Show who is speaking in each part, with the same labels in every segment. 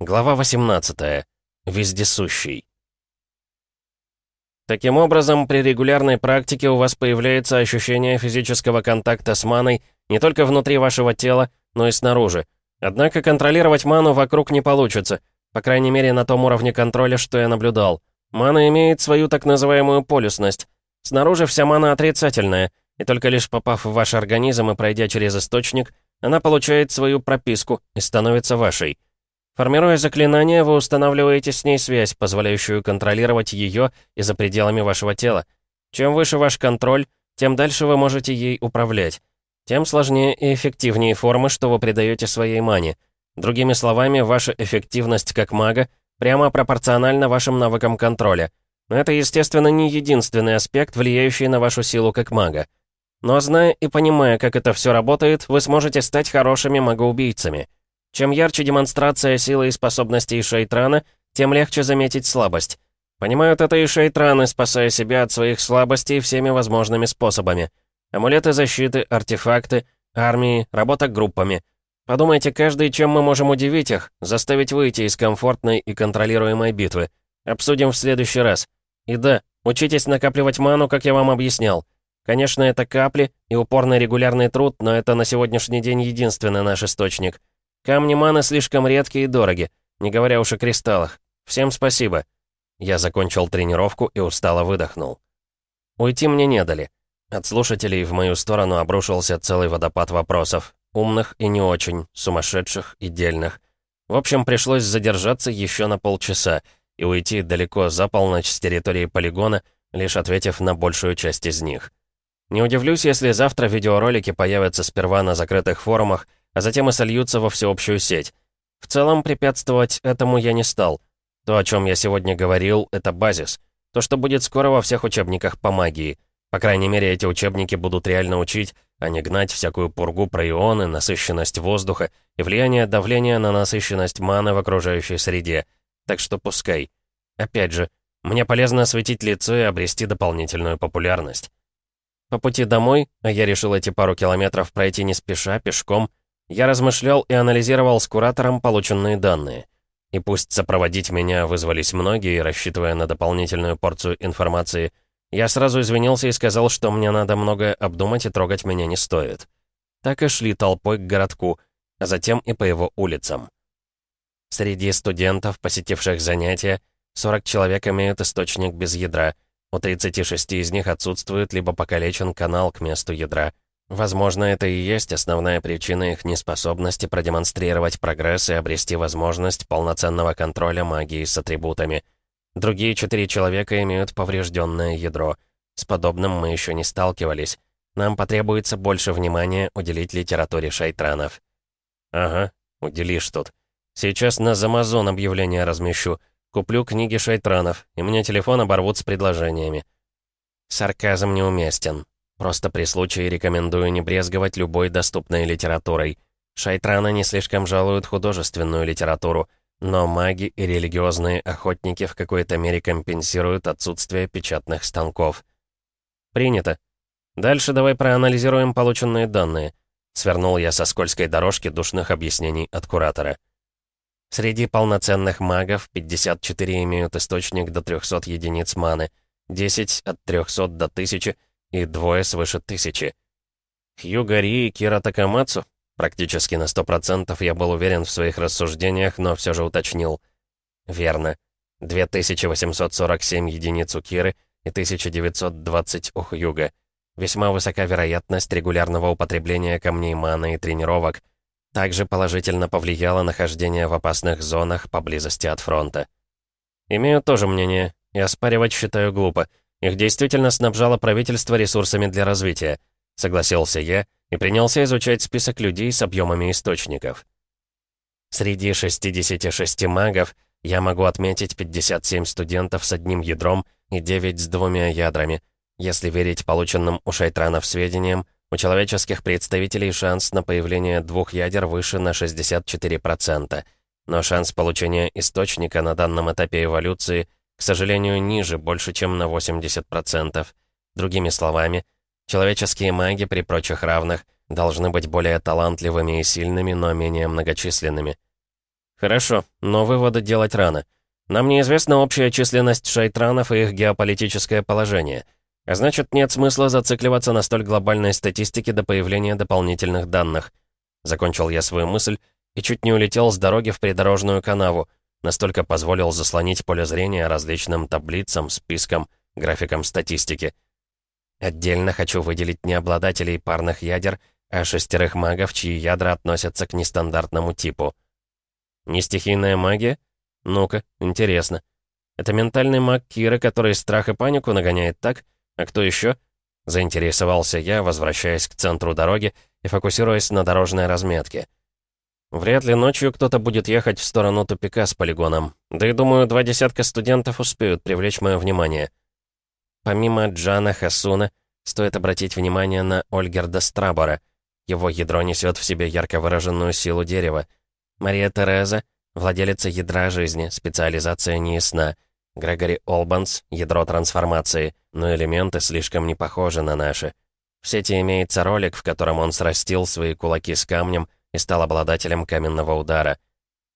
Speaker 1: Глава 18. Вездесущий. Таким образом, при регулярной практике у вас появляется ощущение физического контакта с маной не только внутри вашего тела, но и снаружи. Однако контролировать ману вокруг не получится, по крайней мере на том уровне контроля, что я наблюдал. Мана имеет свою так называемую полюсность. Снаружи вся мана отрицательная, и только лишь попав в ваш организм и пройдя через источник, она получает свою прописку и становится вашей. Формируя заклинание, вы устанавливаете с ней связь, позволяющую контролировать ее и за пределами вашего тела. Чем выше ваш контроль, тем дальше вы можете ей управлять. Тем сложнее и эффективнее формы, что вы придаете своей мане. Другими словами, ваша эффективность как мага прямо пропорциональна вашим навыкам контроля. Но это, естественно, не единственный аспект, влияющий на вашу силу как мага. Но зная и понимая, как это все работает, вы сможете стать хорошими магоубийцами. Чем ярче демонстрация силы и способностей Шейтрана, тем легче заметить слабость. Понимают это и Шейтраны, спасая себя от своих слабостей всеми возможными способами. Амулеты защиты, артефакты, армии, работа группами. Подумайте каждый, чем мы можем удивить их, заставить выйти из комфортной и контролируемой битвы. Обсудим в следующий раз. И да, учитесь накапливать ману, как я вам объяснял. Конечно, это капли и упорный регулярный труд, но это на сегодняшний день единственный наш источник — Камни маны слишком редкие и дороги, не говоря уж о кристаллах. Всем спасибо. Я закончил тренировку и устало выдохнул. Уйти мне не дали. От слушателей в мою сторону обрушился целый водопад вопросов. Умных и не очень, сумасшедших и дельных. В общем, пришлось задержаться еще на полчаса и уйти далеко за полночь с территории полигона, лишь ответив на большую часть из них. Не удивлюсь, если завтра видеоролики появятся сперва на закрытых форумах, а затем и сольются во всеобщую сеть. В целом, препятствовать этому я не стал. То, о чем я сегодня говорил, это базис. То, что будет скоро во всех учебниках по магии. По крайней мере, эти учебники будут реально учить, а не гнать всякую пургу про ионы, насыщенность воздуха и влияние давления на насыщенность маны в окружающей среде. Так что пускай. Опять же, мне полезно осветить лицо и обрести дополнительную популярность. По пути домой, а я решил эти пару километров пройти не спеша, пешком, я размышлял и анализировал с куратором полученные данные. И пусть сопроводить меня вызвались многие, рассчитывая на дополнительную порцию информации, я сразу извинился и сказал, что мне надо многое обдумать и трогать меня не стоит. Так и шли толпой к городку, а затем и по его улицам. Среди студентов, посетивших занятия, 40 человек имеют источник без ядра, у 36 из них отсутствует либо покалечен канал к месту ядра — Возможно, это и есть основная причина их неспособности продемонстрировать прогресс и обрести возможность полноценного контроля магии с атрибутами. Другие четыре человека имеют поврежденное ядро. С подобным мы еще не сталкивались. Нам потребуется больше внимания уделить литературе шайтранов. Ага, уделишь тут. Сейчас на Замазон объявление размещу. Куплю книги шайтранов, и мне телефон оборвут с предложениями. Сарказм неуместен. Просто при случае рекомендую не брезговать любой доступной литературой. Шайтраны не слишком жалуют художественную литературу, но маги и религиозные охотники в какой-то мере компенсируют отсутствие печатных станков. Принято. Дальше давай проанализируем полученные данные. Свернул я со скользкой дорожки душных объяснений от куратора. Среди полноценных магов 54 имеют источник до 300 единиц маны, 10 от 300 до 1000 и двое свыше тысячи. Хьюго Ри и Кира Такамацу? Практически на сто процентов я был уверен в своих рассуждениях, но все же уточнил. Верно. 2847 единиц у Киры и 1920 у Хьюга. Весьма высока вероятность регулярного употребления камней маны и тренировок. Также положительно повлияло нахождение в опасных зонах поблизости от фронта. Имею тоже мнение, и оспаривать считаю глупо — их действительно снабжало правительство ресурсами для развития. Согласился я и принялся изучать список людей с объемами источников. Среди 66 магов я могу отметить 57 студентов с одним ядром и 9 с двумя ядрами. Если верить полученным у шайтранов сведениям, у человеческих представителей шанс на появление двух ядер выше на 64%. Но шанс получения источника на данном этапе эволюции к сожалению, ниже, больше, чем на 80%. Другими словами, человеческие маги при прочих равных должны быть более талантливыми и сильными, но менее многочисленными. Хорошо, но выводы делать рано. Нам неизвестна общая численность шайтранов и их геополитическое положение. А значит, нет смысла зацикливаться на столь глобальной статистике до появления дополнительных данных. Закончил я свою мысль и чуть не улетел с дороги в придорожную канаву, настолько позволил заслонить поле зрения различным таблицам, спискам, графикам статистики. Отдельно хочу выделить не обладателей парных ядер, а шестерых магов, чьи ядра относятся к нестандартному типу. Не стихийная магия? Ну-ка, интересно. Это ментальный маг Кира, который страх и панику нагоняет так? А кто еще? Заинтересовался я, возвращаясь к центру дороги и фокусируясь на дорожной разметке. Вряд ли ночью кто-то будет ехать в сторону тупика с полигоном. Да и думаю, два десятка студентов успеют привлечь мое внимание. Помимо Джана Хасуна, стоит обратить внимание на Ольгерда Страбора. Его ядро несет в себе ярко выраженную силу дерева. Мария Тереза — владелица ядра жизни, специализация неясна. Грегори Олбанс — ядро трансформации, но элементы слишком не похожи на наши. В сети имеется ролик, в котором он срастил свои кулаки с камнем и стал обладателем каменного удара.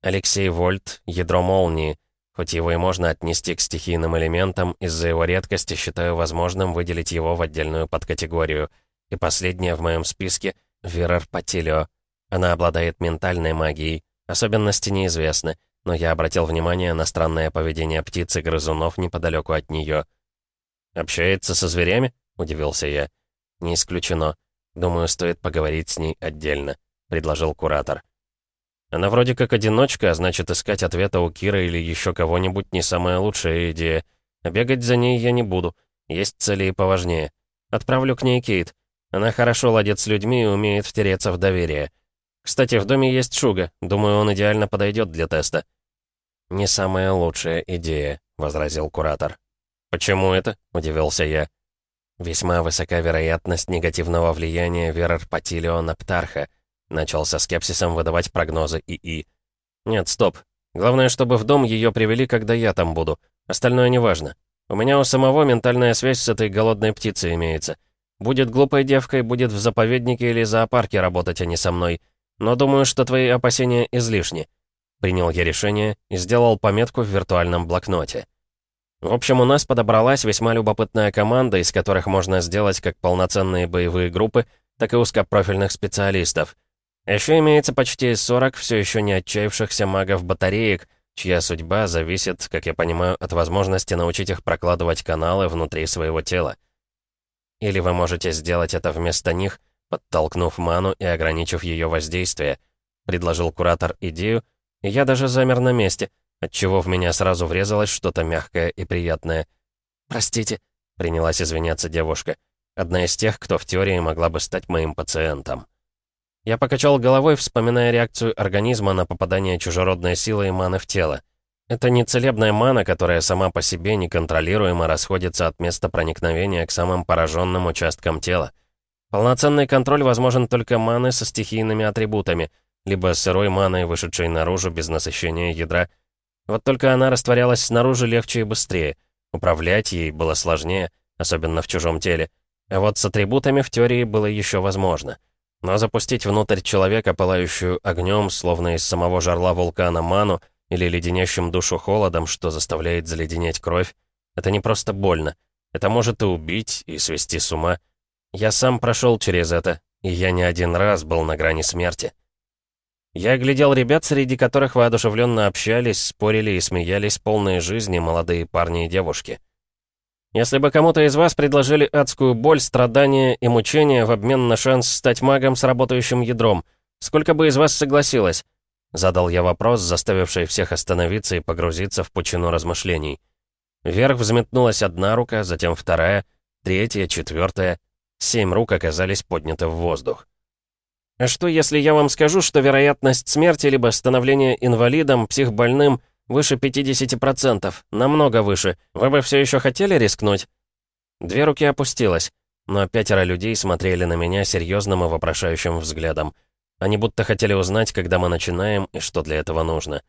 Speaker 1: Алексей Вольт — ядро молнии, Хоть его и можно отнести к стихийным элементам, из-за его редкости считаю возможным выделить его в отдельную подкатегорию. И последняя в моем списке — Верер Патилио. Она обладает ментальной магией. Особенности неизвестны, но я обратил внимание на странное поведение птиц и грызунов неподалеку от нее. «Общается со зверями?» — удивился я. «Не исключено. Думаю, стоит поговорить с ней отдельно», — предложил куратор. Она вроде как одиночка, а значит, искать ответа у Кира или еще кого-нибудь не самая лучшая идея. Бегать за ней я не буду. Есть цели и поважнее. Отправлю к ней Кейт. Она хорошо ладит с людьми и умеет втереться в доверие. Кстати, в доме есть Шуга. Думаю, он идеально подойдет для теста. «Не самая лучшая идея», — возразил куратор. «Почему это?» — удивился я. «Весьма высока вероятность негативного влияния Верар Патилио на Птарха», Начал со скепсисом выдавать прогнозы ИИ. «Нет, стоп. Главное, чтобы в дом ее привели, когда я там буду. Остальное неважно. У меня у самого ментальная связь с этой голодной птицей имеется. Будет глупой девкой, будет в заповеднике или зоопарке работать, а не со мной. Но думаю, что твои опасения излишни». Принял я решение и сделал пометку в виртуальном блокноте. В общем, у нас подобралась весьма любопытная команда, из которых можно сделать как полноценные боевые группы, так и узкопрофильных специалистов. Еще имеется почти 40 все еще не отчаявшихся магов-батареек, чья судьба зависит, как я понимаю, от возможности научить их прокладывать каналы внутри своего тела. Или вы можете сделать это вместо них, подтолкнув ману и ограничив ее воздействие, предложил куратор идею, и я даже замер на месте, отчего в меня сразу врезалось что-то мягкое и приятное. «Простите», — принялась извиняться девушка, одна из тех, кто в теории могла бы стать моим пациентом. Я покачал головой, вспоминая реакцию организма на попадание чужеродной силы и маны в тело. Это не целебная мана, которая сама по себе неконтролируемо расходится от места проникновения к самым пораженным участкам тела. Полноценный контроль возможен только маны со стихийными атрибутами, либо сырой маной, вышедшей наружу без насыщения ядра. Вот только она растворялась снаружи легче и быстрее. Управлять ей было сложнее, особенно в чужом теле. А вот с атрибутами в теории было еще возможно. Но запустить внутрь человека, пылающую огнем, словно из самого жарла вулкана ману, или леденящим душу холодом, что заставляет заледенеть кровь, это не просто больно. Это может и убить, и свести с ума. Я сам прошел через это, и я не один раз был на грани смерти. Я глядел ребят, среди которых воодушевленно общались, спорили и смеялись полные жизни молодые парни и девушки. Если бы кому-то из вас предложили адскую боль, страдания и мучения в обмен на шанс стать магом с работающим ядром, сколько бы из вас согласилось?» Задал я вопрос, заставивший всех остановиться и погрузиться в пучину размышлений. Вверх взметнулась одна рука, затем вторая, третья, четвертая. Семь рук оказались подняты в воздух. «А что, если я вам скажу, что вероятность смерти либо становления инвалидом, психбольным — Выше 50%, намного выше. Вы бы все еще хотели рискнуть?» Две руки опустилась, но пятеро людей смотрели на меня серьезным и вопрошающим взглядом. Они будто хотели узнать, когда мы начинаем и что для этого нужно.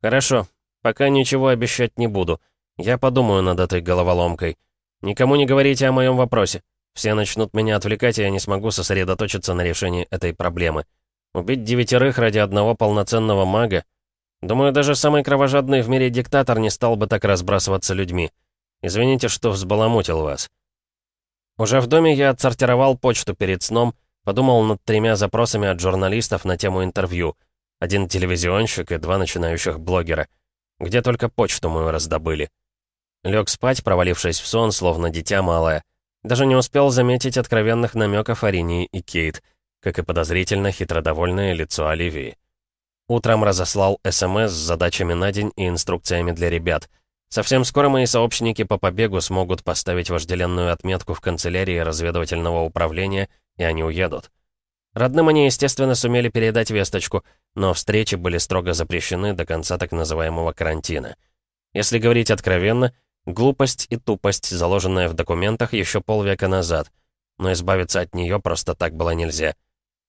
Speaker 1: «Хорошо, пока ничего обещать не буду. Я подумаю над этой головоломкой. Никому не говорите о моем вопросе. Все начнут меня отвлекать, и я не смогу сосредоточиться на решении этой проблемы. Убить девятерых ради одного полноценного мага Думаю, даже самый кровожадный в мире диктатор не стал бы так разбрасываться людьми. Извините, что взбаламутил вас». Уже в доме я отсортировал почту перед сном, подумал над тремя запросами от журналистов на тему интервью. Один телевизионщик и два начинающих блогера. Где только почту мою раздобыли. Лег спать, провалившись в сон, словно дитя малое. Даже не успел заметить откровенных намеков Аринии и Кейт, как и подозрительно хитродовольное лицо Оливии. Утром разослал СМС с задачами на день и инструкциями для ребят. Совсем скоро мои сообщники по побегу смогут поставить вожделенную отметку в канцелярии разведывательного управления, и они уедут. Родным они, естественно, сумели передать весточку, но встречи были строго запрещены до конца так называемого карантина. Если говорить откровенно, глупость и тупость, заложенная в документах еще полвека назад, но избавиться от нее просто так было нельзя.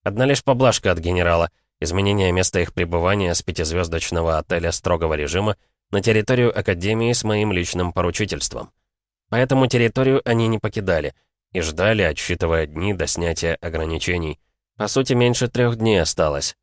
Speaker 1: Одна лишь поблажка от генерала — изменение места их пребывания с пятизвездочного отеля строгого режима на территорию Академии с моим личным поручительством. Поэтому территорию они не покидали и ждали, отсчитывая дни до снятия ограничений. По сути, меньше трех дней осталось.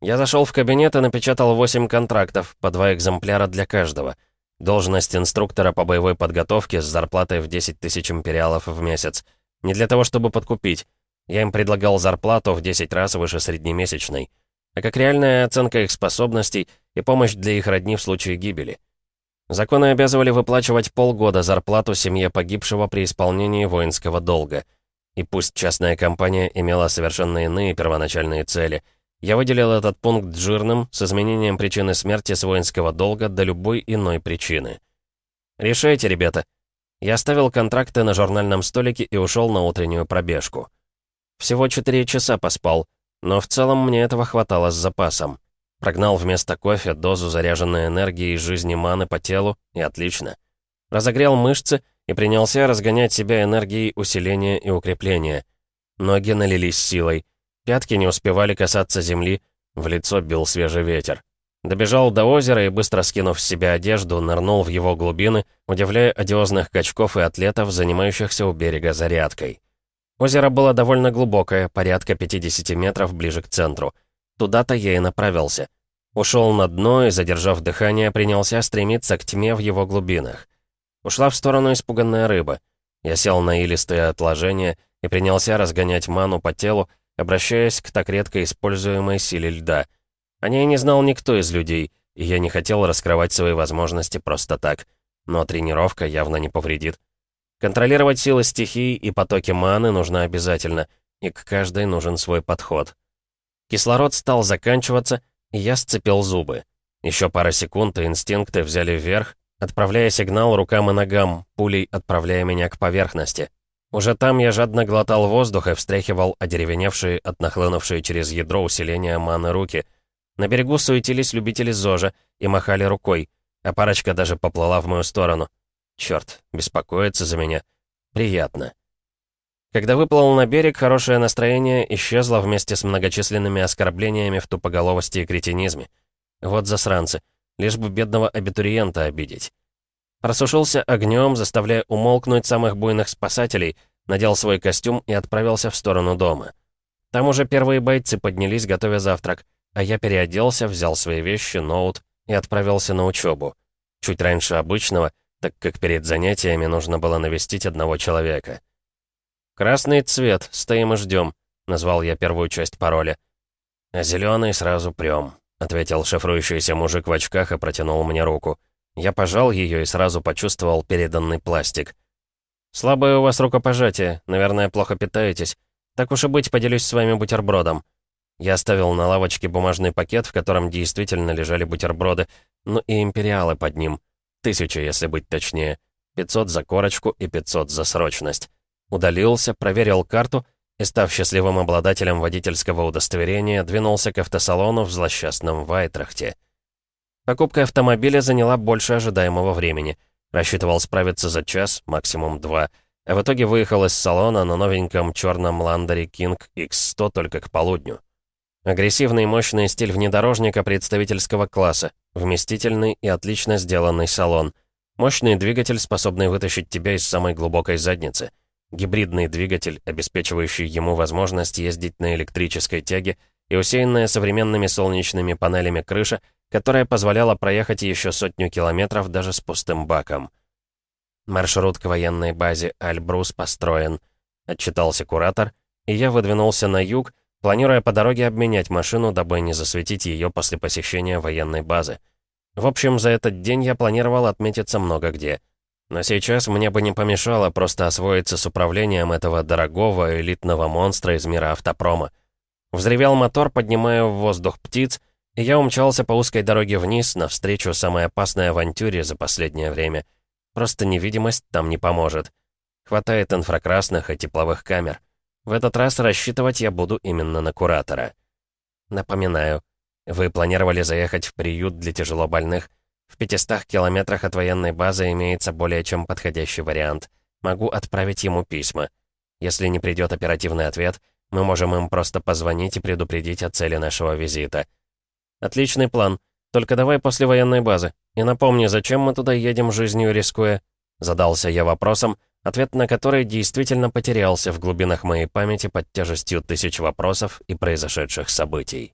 Speaker 1: Я зашел в кабинет и напечатал 8 контрактов, по два экземпляра для каждого. Должность инструктора по боевой подготовке с зарплатой в 10 тысяч империалов в месяц. Не для того, чтобы подкупить. Я им предлагал зарплату в 10 раз выше среднемесячной а как реальная оценка их способностей и помощь для их родни в случае гибели. Законы обязывали выплачивать полгода зарплату семье погибшего при исполнении воинского долга. И пусть частная компания имела совершенно иные первоначальные цели, я выделил этот пункт жирным с изменением причины смерти с воинского долга до любой иной причины. «Решайте, ребята». Я оставил контракты на журнальном столике и ушел на утреннюю пробежку. Всего четыре часа поспал, но в целом мне этого хватало с запасом. Прогнал вместо кофе дозу заряженной энергии и жизни маны по телу, и отлично. Разогрел мышцы и принялся разгонять себя энергией усиления и укрепления. Ноги налились силой. Пятки не успевали касаться земли, в лицо бил свежий ветер. Добежал до озера и, быстро скинув с себя одежду, нырнул в его глубины, удивляя одиозных качков и атлетов, занимающихся у берега зарядкой. Озеро было довольно глубокое, порядка 50 метров ближе к центру. Туда-то я и направился. Ушел на дно и, задержав дыхание, принялся стремиться к тьме в его глубинах. Ушла в сторону испуганная рыба. Я сел на илистые отложения и принялся разгонять ману по телу, обращаясь к так редко используемой силе льда. О ней не знал никто из людей, и я не хотел раскрывать свои возможности просто так. Но тренировка явно не повредит. Контролировать силы стихий и потоки маны нужно обязательно, и к каждой нужен свой подход. Кислород стал заканчиваться, и я сцепил зубы. Еще пара секунд, и инстинкты взяли вверх, отправляя сигнал рукам и ногам, пулей отправляя меня к поверхности. Уже там я жадно глотал воздух и встряхивал одеревеневшие от нахлынувшие через ядро усиления маны руки. На берегу суетились любители ЗОЖа и махали рукой, а парочка даже поплыла в мою сторону. Черт, беспокоится за меня. Приятно. Когда выплыл на берег, хорошее настроение исчезло вместе с многочисленными оскорблениями в тупоголовости и кретинизме. Вот засранцы. Лишь бы бедного абитуриента обидеть. Просушился огнем, заставляя умолкнуть самых буйных спасателей, надел свой костюм и отправился в сторону дома. Там уже первые бойцы поднялись, готовя завтрак, а я переоделся, взял свои вещи, ноут и отправился на учебу. Чуть раньше обычного — так как перед занятиями нужно было навестить одного человека. «Красный цвет, стоим и ждем», — назвал я первую часть пароля. «А зеленый сразу прям», — ответил шифрующийся мужик в очках и протянул мне руку. Я пожал ее и сразу почувствовал переданный пластик. «Слабое у вас рукопожатие, наверное, плохо питаетесь. Так уж и быть, поделюсь с вами бутербродом». Я оставил на лавочке бумажный пакет, в котором действительно лежали бутерброды, ну и империалы под ним — Тысяча, если быть точнее. 500 за корочку и 500 за срочность. Удалился, проверил карту и, став счастливым обладателем водительского удостоверения, двинулся к автосалону в злосчастном Вайтрахте. Покупка автомобиля заняла больше ожидаемого времени. Рассчитывал справиться за час, максимум два, а в итоге выехал из салона на новеньком черном Ландере King X100 только к полудню. Агрессивный мощный стиль внедорожника представительского класса, вместительный и отлично сделанный салон. Мощный двигатель, способный вытащить тебя из самой глубокой задницы. Гибридный двигатель, обеспечивающий ему возможность ездить на электрической тяге и усеянная современными солнечными панелями крыша, которая позволяла проехать еще сотню километров даже с пустым баком. Маршрут к военной базе Альбрус построен, отчитался куратор, и я выдвинулся на юг, планируя по дороге обменять машину, дабы не засветить ее после посещения военной базы. В общем, за этот день я планировал отметиться много где. Но сейчас мне бы не помешало просто освоиться с управлением этого дорогого элитного монстра из мира автопрома. Взревел мотор, поднимая в воздух птиц, и я умчался по узкой дороге вниз, навстречу самой опасной авантюре за последнее время. Просто невидимость там не поможет. Хватает инфракрасных и тепловых камер. В этот раз рассчитывать я буду именно на куратора. Напоминаю, вы планировали заехать в приют для тяжелобольных. В 500 километрах от военной базы имеется более чем подходящий вариант. Могу отправить ему письма. Если не придет оперативный ответ, мы можем им просто позвонить и предупредить о цели нашего визита. Отличный план. Только давай после военной базы. И напомни, зачем мы туда едем, жизнью рискуя? Задался я вопросом, ответ на который действительно потерялся в глубинах моей памяти под тяжестью тысяч вопросов и произошедших событий.